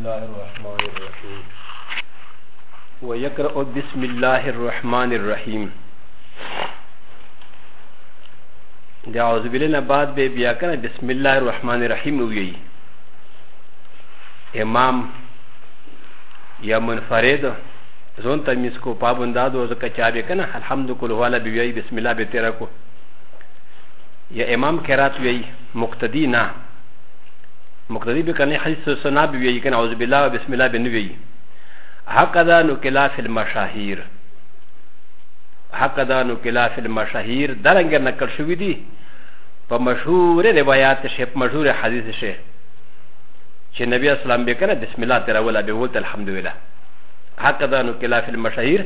الله الرحمن الرحيم ويقرأ بسم الله الرحمن الرحيم د اعوذ بالله بعد به بیا کنه بسم الله الرحمن الرحیم وی امام یا منفرد زون تمیز کو پابنداد او زکه چابه کنه الحمد کل والا بی بسم الله به تیرا کو یا امام قرات وی مقتدی نه مقتدی به کنه حدیث سنا به وی کنه اعوذ بالله و بسم الله به نوی هکذا نکلا فی المشاهیر هکذا نکلا فی المشاهیر درنګ نقل شوی دی په مشهور روایت شه په مشهور حدیث شه چې نبی اسلام به کنه بسم الله تر ولا به ولت الحمدلله هکذا نکلا فی المشاهیر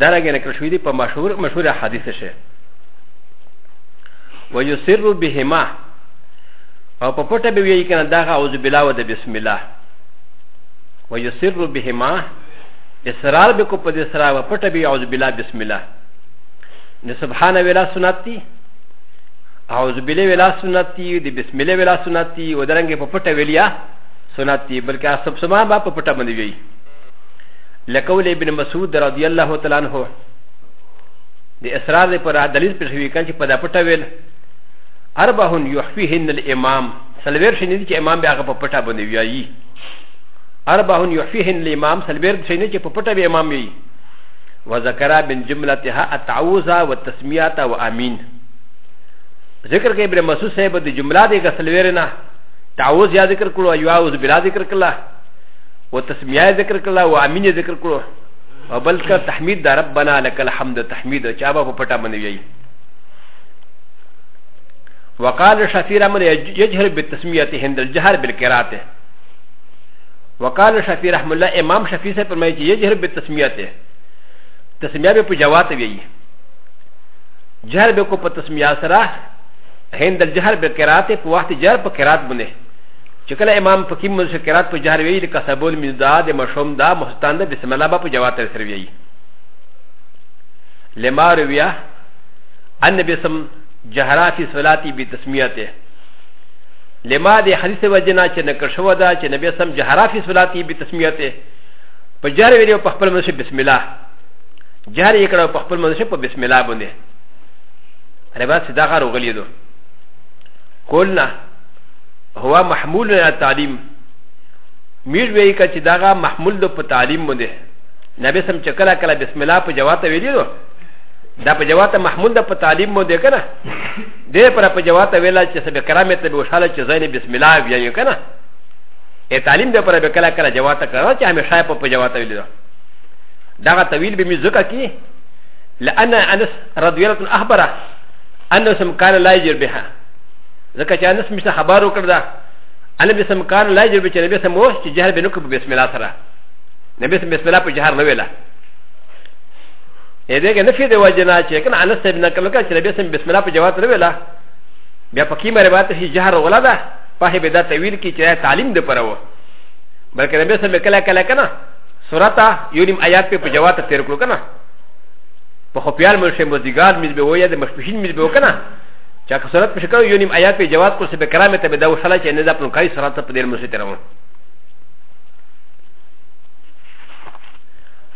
درنګ نقل شوی دی په مشهور مشهور حدیث شه ويسر بهما او په پټه به وی کنه داغه اعوذ بالله و د بسم الله و یسر بهما اصرار به کو په دې سره و پټه به اعوذ بالله بسم الله نه سبحان ویلا سنت دی اعوذ بالله ویلا سنت دی د بسم الله ویلا سنت دی و درنګ په پټه ویلیا سنت دی بلکې سب سما با په پټه باندې وی لکول ابن مسعود رضی الله تعالی عنہ د اصرار پر دلیل پېښوي کړي چې په دا پټه ویل アバホンユフィヒンルイマン、サルベルシニチエマンベアガパタボネビアイ。アバホンユフィヒンルイマン、サルベルシニチパタビエマンビ。وذكر من جملتها التعوذة والتسميات وآمين ذكر كبير مسوس سيبا دي جملة دي غسلويرنا تعوذ يا ذكر كلو يعوذ بلا ذكر كلا والتسميات ذكر كلا وآمين ذكر كلو وبلك تحميد دا ربنا لك الحمد تحميد چابا پا پتا منو يأي وقال شفير امر يجهر بتسميته عند الجهر بالكراته وقال شفير رحم الله امام شفير سے فرمائے کہ يجهر بتسميته تسميه بے پجوات وی جهر بے کو تسميه سرا عند الجهر بالكراته کو وقت جهر پر قرات بنے چکل امام فقیم من سے قرات پر جهر وی لکسبول من داد مشوم دا محتان دا بسم الله با پجوات سر وی لما رویا ان بسم الله جهرا في صلاتي بتسميته لما دي حديث وجنا چې نکړ شو دا چې نبی سم جهرا في صلاتي بتسميته په جار ویلو په خپل منشه بسم الله جار یې کړو په خپل منشه په بسم الله باندې ربا سدا غار وغلی دو قلنا هو محمول على التعليم میر وی کچ داغه محمول دو په تعلیم باندې نبی سم چې کله کله بسم الله په جواب ته ویلی دو だパジャワタ、マハムダパタリモデカナ。で、パラパジャワタ、ウェラチェセベカラメタビウシャラチェザイビスミラビアユカナ。エタリムダパラベカラカラジャワタカラチアメシャイパパジャワタウィルダガタウィルビミズカキ。لأن أنس رضي الله عنه أخبره أنه سمكان لا يجر بها ذكا أنس مثل خباره كرده أنا بسمكان لا يجر بها نبي سموه جهر بنكب بسم الله سرا نبي سم بسم الله بجهر نويله ا د ه ک نه فی د وجنا چې کنه انس ابن کلو کا چې ربی سم بسم الله په جواب نه ویلا بیا پکې مې روایت هي جهر ولا ده په هی بدا تعویل کی چې تعلیم ده پرو بلکې ربی سم کلا کلا کنه سورتا یونیم آیات په جواب تیر کړو کنه په خو پیال مرشه مزګار مې به وایې د مخفشین مې به کنه چې که سورت په شکل یونیم آیات په جواب کو سه به کرامه ته به دا وشاله چې نه ده په کای سورت په دې مرشه ترونه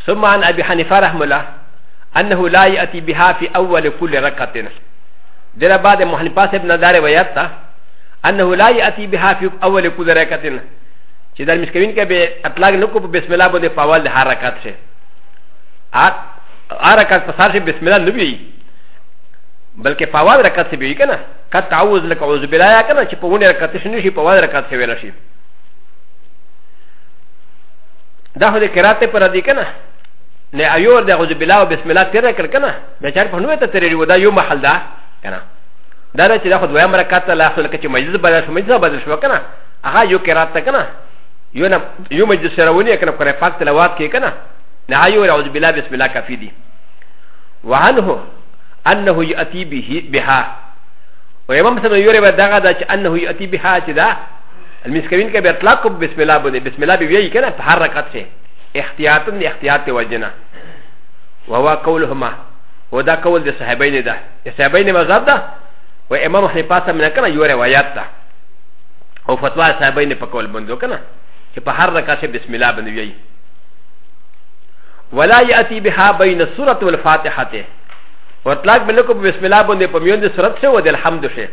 ثم عن ابي حنيفه رحمه الله انه لا ياتي بها في اول كل ركعه دير بعد محل پاس ابن دار ويتا انه لا ياتي بها في اول كل ركعه چې در مسکوین کې به اطلاق نکو په بسم الله باندې په اول د هر رکعت شه هر رکعت په سر بسم الله نه وي بلکې په اول رکعت شه وي کنه کته تعوذ لك اعوذ بالله یا کنه چې په ونه رکعت شنه شي په اول رکعت شه ویل شي دا خو د قرات پر دې کنه نه ایور د غوځ بلا او بسم الله تیر کړ کنه بیچاره په نوې ته تیرې ودا یو محل دا کنه دا نه چې دا خو دویم رکعت لا خپل کې مجلس بدل شو مجلس بدل شو کنه هغه یو قرات کنه یو نه یو مجلس راونی کنه پر پاک تلاوات کې کنه نه ایور غوځ بلا بسم الله کافی دی وعنه انه یاتی به بها و امام سره یو ری دا دا چې انه یاتی بها چې دا المسکرین کې به اطلاق بسم الله بده بسم الله به وی کنه په هر رکعت کې احتياطا لاحتياط وجنا وهو قولهما ودا قول الصحابين ده الصحابين مذهب ده وامام حنيفه من كان يو روايات ده او فتوى الصحابين په قول بندو کنه چې په هر رکعت بسم الله باندې وي ولا ياتي بها بين السوره والفاتحه وطلاق بلکو بسم الله باندې په میون د سورت سره ود الحمد شه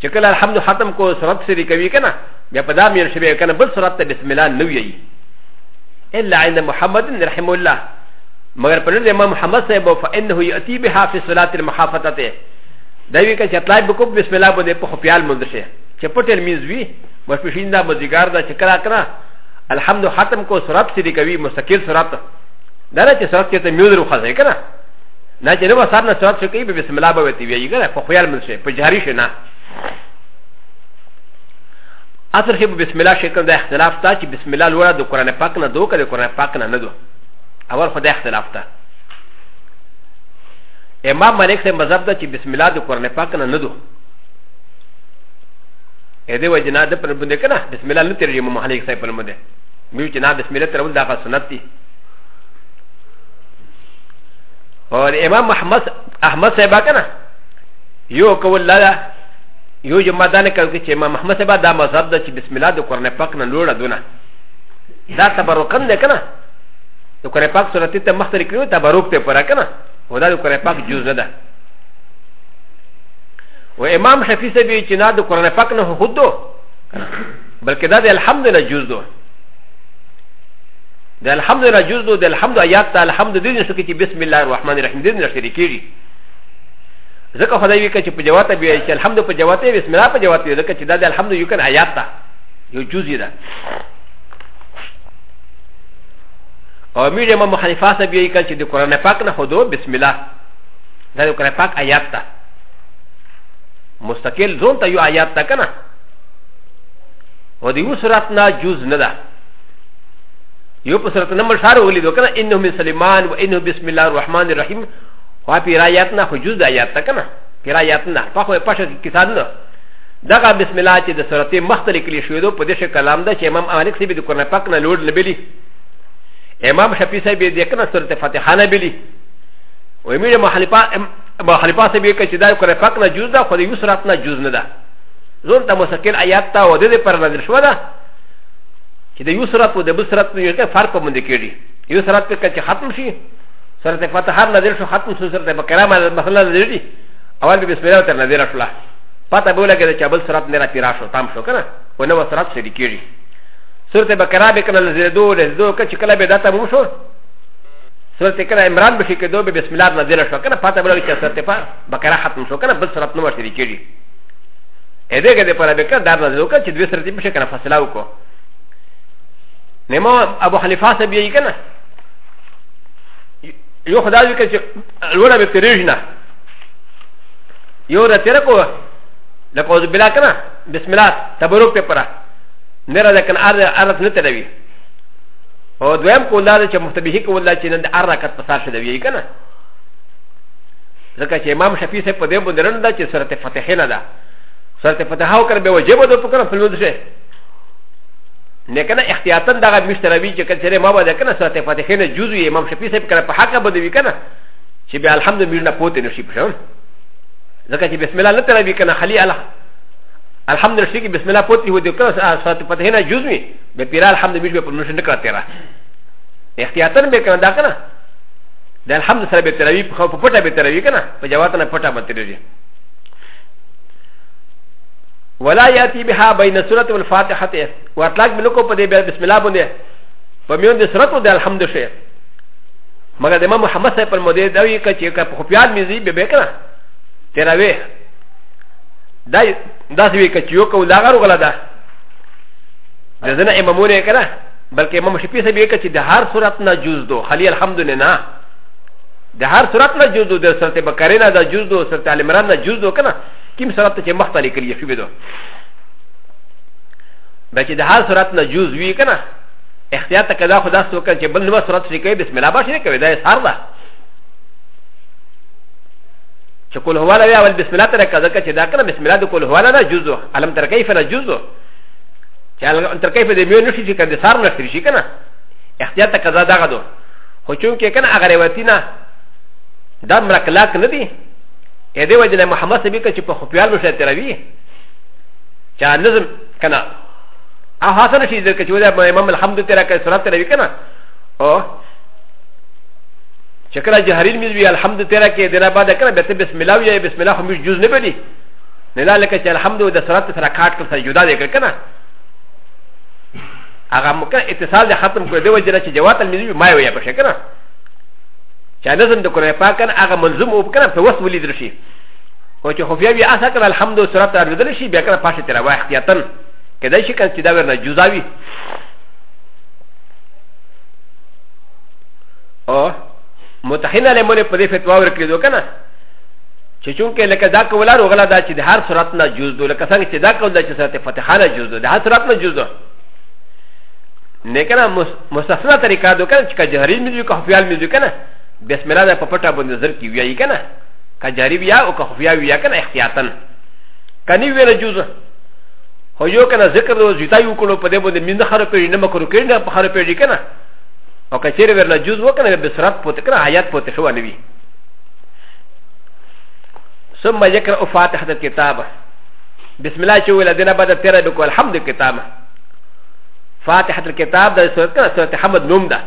چې کله الحمد ختم کو سورت سری کوي کنه بیا په دا میر شبه کنه بل سورت بسم الله نو وي إلا عند محمد رحمه الله مگر پر دې امام محمد صاحب فإنه يأتي بها في صلاة المحافظة دا وی کچ اطلاع وکوب بسم الله باندې په خپل مونږ شه چې پټل میز وی مشپشین دا مزګار دا چې کرا کرا الحمد ختم کو سراب سری کوي مستقل سراب دا نه چې سراب کې ته میوز روخه ځای کنه نه چې نو سر نه سراب شي کوي بسم الله باندې وی کنه په خپل مونږ شه په جاری شه نه アサヒブビスミラシェクルでアフタチビスミラルワードコランパクナドカでコランパクナナドアワーフォデアフタエママレクセンバザブダチビスミラドコランパクナナドエデワジナデプルブデカナビスミラルテリムマハリクセプルムデミューチナビスミラテルウダファスナティオエママハマスアハマセバカナヨーコウラよじまだねかけちま、まさばだまざだち、ビスミラド、コネパクのローラドナ。だたばろかんでかな。とコネパクソラティタマスタリクルタバロクテパラカナ。おだコネパクジューズだ。و إ م ا م شفي سبي چنا د قران پاک نه خود دو بلکې دا د الحمدلله جز دو د الحمدلله جز دو د الحمد آیات ته الحمد دې نشو کې چې بسم الله الرحمن الرحیم دې نشو کې ذکر خدای وی کچ په جواب ته وی چې الحمد په جواب ته بسم الله په جواب ته ذکر چې دا د الحمد یو کنه آیات ته یو جزئی ده او میر امام حنیفه صاحب وی کچ د قران پاک نه خودو بسم الله دا د قران پاک آیات ته مستقل ځون ته یو آیات ته کنه او د یو سورات نه جز نه ده یو په سورات نمبر 4 ولیدو کنه انه من سلیمان و انه بسم الله الرحمن الرحیم و ا ب ي ر ا ي ا ت ن ا خ ج و د ا ي ا ت ت ك ن ا ب ي ر ا ي ا ت ن ا ف ا خ و ي ب ا ش ا ك ت ا ن ا د غ ا بسم الله چې د سورته مختلف کلی شوې دو په دې شی کلام ده چې امام مالک سیبی د قرآن پاک نه لوړ لبلی امام شفیع سیبی د کنه سورته فاتحه نه بلی و امیر محلفا محلفا سیبی چې د قرآن پاک نه جز ده خو د یو سورته نه جز نه ده زون ته مسکل آیات تا و د پر نظر شو ده چې د یو سورته د بل سورته یو فرق مونږ کېږي یو سورته کې ختم شي سر ت فتحات نظر شو ختم شو سر ت بکرام مثلا نظر دی اول به بسم الله تر نظر شو پتا بولا کې چې بل سرات نه را پیرا شو تام شو کنه و نو سرات سړي کېږي سر ت بکرام کنه نظر دو له دو کچ کله به داتا مو شو سر ت کنه عمران بشي کې دو به بسم الله نظر شو کنه پتا بولا چې سر ت بکرام ختم شو کنه بل سرات نو سړي کېږي ا دې کې د پاره به کړه دار نظر وکړه چې دوی سرتي بشه کنه فاصله وکړه نمو ابو حنیفه سبیه کنه よくだいけちゃうらべてるじな。よだてらこ、だこずべらかな、ビスミラ、タブロペパラ、ネラだかんあらあらつねてるび。おどやんこんなでちゃもとびひこんなちんであらかたさしでびいかな。だから、マムシャピセポデブンでるんだち、それでファテヘナだ。それでファテハオカルベをジェボドポカラフルドシェ。ن ك ن ا احتياطا دغه مشتروي چې کچره ما ودا کنه ساته فاتحینه جزوی امام شفیع صاحب کړه په حق باندې وکنه چې به الحمد میرنا پوت نه شي پښون ځکه چې بسم الله نه تر وی کنه خلی الله الحمد لله چې بسم الله پوت هو دې کړه ساته فاتحینه جزوی به پیر الحمد میرنا په نشه نه کړه تیرا احتیاطا به کنه دا کنه د الحمد سره به تروی په پټه به تروی کنه په جواب نه پټه به تروی ولا ياتي بها بين سوره الفاتحه واطلاق ملوكو قد بسم الله بنده فمن سوره الحمد شيء مگر د امام محمد صاحب المدير دوی ک چې ک خو پیاد مزي به بکنه تراوی دا داس وی ک چې یو کو لاغر غلا ده د زنه امامونه کنه بلکې امام شفیع صاحب یې ک چې د هر صورت نه جز دو خلی الحمد لله د هر صورت نه جز دو د سورته بقره نه د جز دو سورته ال عمران نه جز دو کنه کیم سرات چې مخته لیکلی شوی دو بیا چې د هر سرات نه جوز وی کنه احتیاط ته کدا خدا سو کنه چې بل نو سرات شي کوي بسم الله باشه کوي دا سر ده چې کول هو لا اول بسم الله تر کذا چې دا کنه بسم الله د کول هو لا جوز علم تر کیف نه جوز چې علم تر کیف د میو نشي چې کنه سر نه شي کنه احتیاط ته کذا دا غدو خو چون کې کنه هغه روایتینه دا مرکلاک نه دي ا د ي و ج ل محمد س ب ي ك ا چې په خپل مشه تروي چې نظم کنه ا حسن شي ذکر چې ودا امام الحمد تیرا کې سورات تروي کنه او چې کله جهرین مې وی الحمد تیرا کې دنا بعد کنه به بسم الله وي بسم الله هم جز نه بدي نه لکه چې الحمد د سورات سره کاټ کړ سره جدا ذکر کنه هغه مکه اتصال د ختم کړ دی وجره چې جوات المزي ما وي په شکنه チャンネルのコレパーカー、アガマンズムをかなとワスウィリルシー。おちょこびあさか、アルハムド、ソラタルデルシー、ビアカパシテラワーキャタン、ケダシカンシダウェナ、ジュザビ。おもたへなれもれプレフェトワークドカナ。チチュンケレカダカウラウラダチでハーソラタナジュード、レカサンチダカウダチサテファテハラジュード、でハーソラタナジュード。ネカナ、モサフナタリカドカンチカジャリミズカフィアルミズカナ。بسم الله ده په پټه باندې زر کې ویایي کنه که جاری ویا او که خفیا ویا کنه احتیاطن کني ویل جوز خو یو کنه ذکر د زیتا یو کړو په دې باندې مين نه خرابې نه مکرو کې نه په خرابې کنه او که چیرې ورله جوز وکنه به سرت پوت کنه آیات پوت شو نه وی ثم يقرأ فاتحة الكتاب بسم الله شو الذين بدأ ترى بك والحمد الكتاب فاتحة الكتاب ده سورة كده سورة حمد نوم ده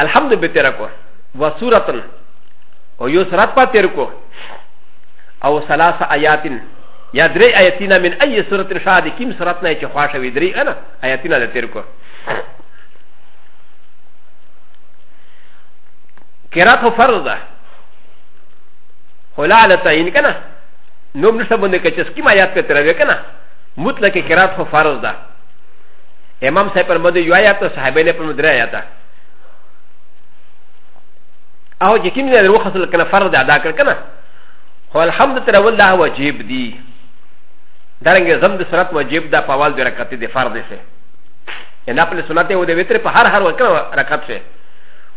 الحمد به تیر کو و سورتن او یو سرات پا تیر کو او سلاس آیاتن یا درې آیاتینا من ای سورتن شاد کیم سرات نه چې خواشه وی درې انا آیاتینا د تیر کو قرات هو فرض ده خلا على تعین کنه نوم نشته باندې کچ سکیم آیات په تیر وی کنه مطلق قرات هو فرض ده امام صاحب پر مده یو آیات صحابه نه پر مدره آیات ده او چې کوم ځای وخصل کنه فرض ادا کړ کنه خو الحمد تر ول دا واجب دی دارنګه زم د سنت واجب دا په اول د رکعت دی فرض دی ان خپل سنت او د وتر په هر هر وخت رکعت شه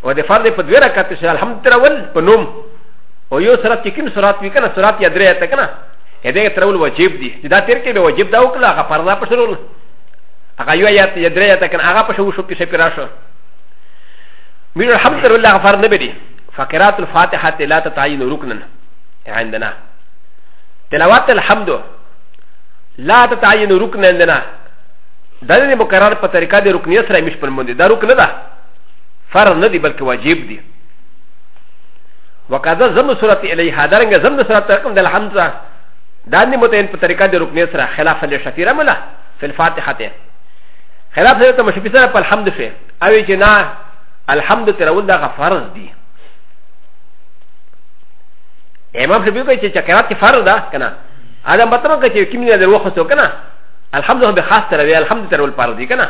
او د فرض په دوه رکعت شه الحمد تر ول په نوم او یو سره چې کوم سرات وی کنه سرات یا درې ته کنه هدا تر ول واجب دی دا تیر کې به واجب دا وکړه هغه فرض په شروع هغه یو یا درې ته کنه هغه په شو شو په شپه راشه میر الحمد لله فرض نه دی فقرات الفاتحة لا تتعين ركنا عندنا تلاوات الحمد لا تتعين ركنا عندنا ي مقرر ا دي ركن يسرى مش بالمندي دا ركن ده فرض ندي بل كواجب دي وكذا زمن سورة إليها دارنجا زمن سورة رقم دا الحمد داني متين بطريقة دي ركن يسرى خلاف الشفيرة ملا في الفاتحة دي. خلاف سورة مشفي سورة بالحمد فيه أوي جنا الحمد تراول دا فرض دي امام سبيو كي تشكرات فرض كنا هذا مطلب كي كم من الوقت كنا الحمد لله بخاص ترى الحمد لله والفرض كنا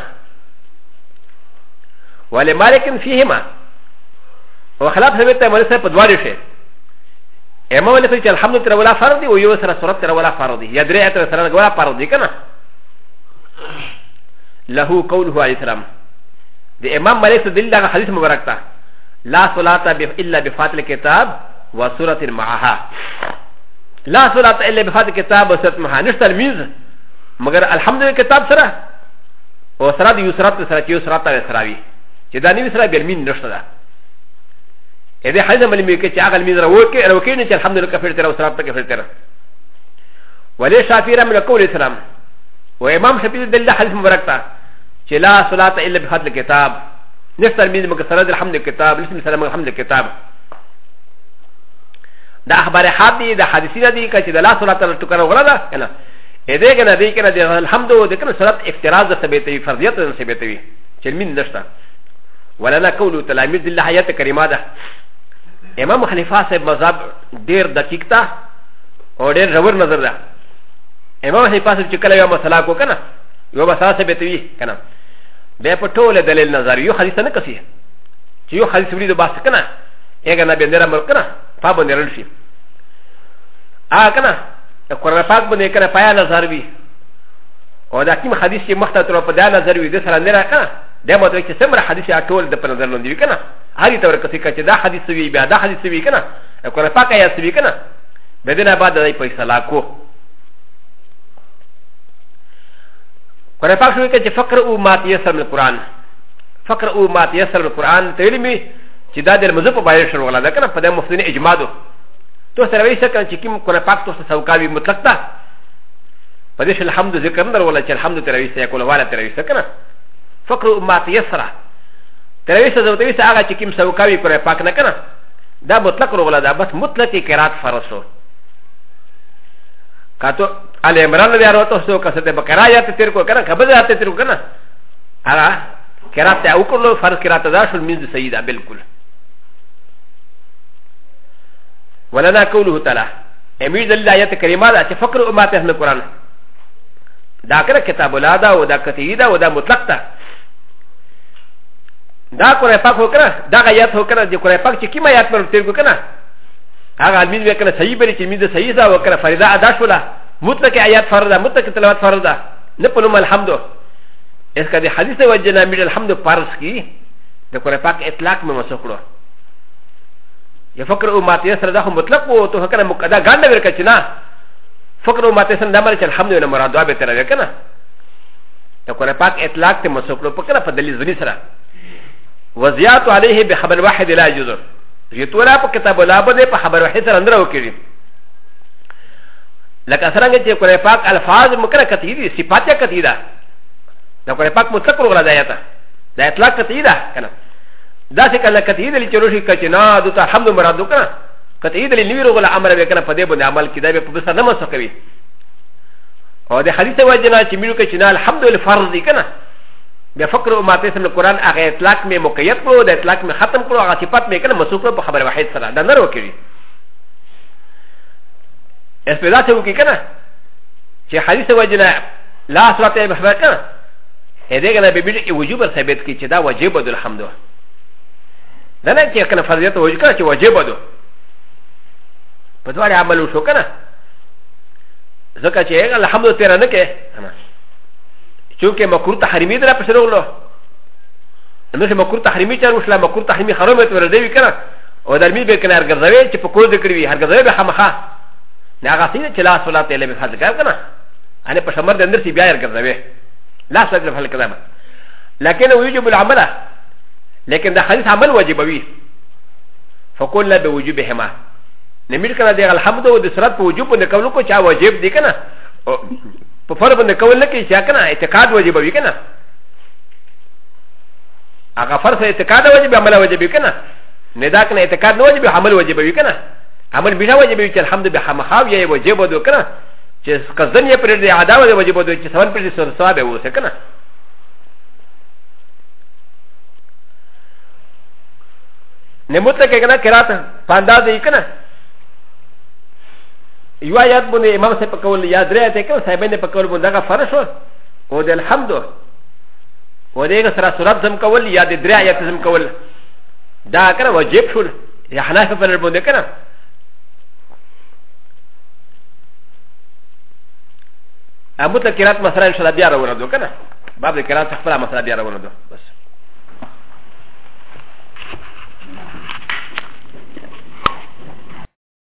ولمالك فيهما وخلاف سبيت مالك سبيت دوارشه امام مالك سبيت الحمد لله ولا فرض ويوسر سورة ترى ولا فرض يدري ترى سورة ولا فرض كنا له قوله عليه السلام د امام مالك سبيت دل حديث مبارك تا لا صلاة إلا بفاتل كتاب وسورة معها لا سورة إلا بفات كتاب وسورة معها نشتر ميز مگر الحمد لله كتاب سرا وسرا دي يسرات سرا كي يسرات سراوي كي داني سرا بيرمين نشتر إذا حيث ملي ميكي كي أغل ميز روكي روكي نشي الحمد لله كفر ترى وسرات كفر ترى ولي شافيرا من القول السلام وإمام شفيد دل حديث مباركتا كي لا سورة إلا بفات الكتاب نشتر ميز مكسرات الحمد لله كتاب نشتر الحمد لله كتاب دا اخبار حاد دي دا حديثي دي كچ دا لا صلاه تل ټکر وغلا دا کنه اې دې کنه دې کنه دې الحمد و دې کنه صلات افتراض ثبت وي فرضيت ثبت وي چې مين نشته ولنا قول تلاميذ الله حيات كريمه ده امام حنیفه صاحب مذهب ډیر دقیق تا او ډیر ژور نظر ده امام حنیفه صاحب چې کله یو مسله کو کنه یو مسله ثبت وي کنه بیا په ټوله دلیل نظر یو حدیث نه کسي چې یو حدیث وړي د باس کنه یې کنه بیا نه مرګ کنه パブネルシーアーカナコラパブネカラパイアナザービーオダキムハディシマタトロパダナザービーデサラネラカナでも、私はハディシアトールでパナザーのディーカナアリタウカティカチダハディスウィービアダハディスウィーカナコラパカヤスウィーカナベデナバダダイポイサラコこれパクションがファクルウマティエスルのコランファクルウマティエスルのコランという意味 چې دا د مزه په باندې شروع ولا ده کنه په دې مفتین اجماع دو تو سره وایي څنګه چې کوم کنه پاک تو سوکاوي مطلق ده په دې شل حمد ذکر نه ولا چې الحمد تروي سه کول ولا تروي سه کنه فقر امات يسرا تروي سه زوتوي سه هغه چې کوم سوکاوي کنه پاک نه کنه دا مطلق ولا ده بس مطلق قرات فرسو کاتو ال عمران دی ارو تو سو کسته بکرا یا تیر کو کنه خبر یا تیر کو کنه ارا قرات او کولو فرض قرات ده شل منځ سیدا بالکل ولنا قوله تعالى امير دليل آيات كريمة دا چه فقر امات اهل القرآن دا کرا کتاب الله دا و دا قطعی دا و دا مطلق دا دا قرآن پاک ہو کرا دا غیات ہو کرا دا قرآن پاک چه کم آیات پر تیر کو کرا هغه امید وکړه صحیح بری چې امید صحیح دا وکړه فرضا ادا شولا مطلق آیات فرض ده مطلق تلاوت فرض ده نه په نوم الحمد اس کا دې حدیث وجنا امید الحمد فرض کی د قرآن پاک اطلاق مې مسوکړو فكر و ماتي سر دهم مطلق و تو هكذا مكدا غانا بركتنا فكر و ماتي سر دمر الحمد لله مراد و بتر وكنا تكون باك اطلاق تمسكلو فكنا فدلي زني سرا وزيات عليه بخبر واحد لا يجوز يتورا بكتاب لا بد بخبر واحد سر اندر وكري لكن سرانجه تكون باك الفاظ مكنا كثيري صفات كثيره لكن باك مطلق و غلا دايتا دا اطلاق كثيره كنا だせかなかていでりちょろしかちなどたはむむらどかかていでりにゅうごらあまらべかなぱでぼであまりきだべぷさなまさかびおではりさわじなちみるかちなはむどりファルディかなでファクロマテスのコランあげつらくめもかやこでつらくめはたむこらがちぱめかなまそこばはばらへつらだなろきりエスペダセウキかなちはりさわじなラスワテムはかなエディガナビビリウジュバセベツキチダワジェバドルハムドななきゃかなファルトウジカチワジバド。パトワリアマルショカナ。ザカチエガ、ハムドテラネケ。チュケマクルタハリミダラプセロロ。なぜマクルタハリミチャウスラマクルタハリミハロメトラデビカナ。おだみべかなガザレチポコルデクリハガザレハマハ。ながせチラソラテレビハザガガナ。アネパシャマルデンデシビアガザレ。ラサグルハルカナ。ラケナウジブラマラ。لكن ده حديث عمل وجبوي فقلنا بوجوبهما نمير كنا دي الحمد و دسرات بوجوب و نكولو كو چا وجب دي كنا ففرب نكول لكي چا كنا اعتقاد وجبوي كنا اغا فرس اعتقاد وجب عمل وجبوي كنا ندا كنا اعتقاد وجب عمل وجبوي كنا عمل بلا وجبوي چا الحمد بحمخاو يا وجب ودو كنا چه قصدن يا پرد عداوة وجب ودو چه سوان پرد سواب وسكنا ن م ت ل ك ن ا كراتا فاندازه يكنا يو ايات بني امام سيبقول يا دريت كل سيبين بقول بندقى فرشو ودى الحمد ودى سرى سراب زم كول يا دري ايات زم كول دا كنا وجيب شول يا حناف فالبندقى كنا اموت الكرات مسرى ان شاء الله بيا رولدو كنا باب الكرات تخفى مسرى بيا رولدو بس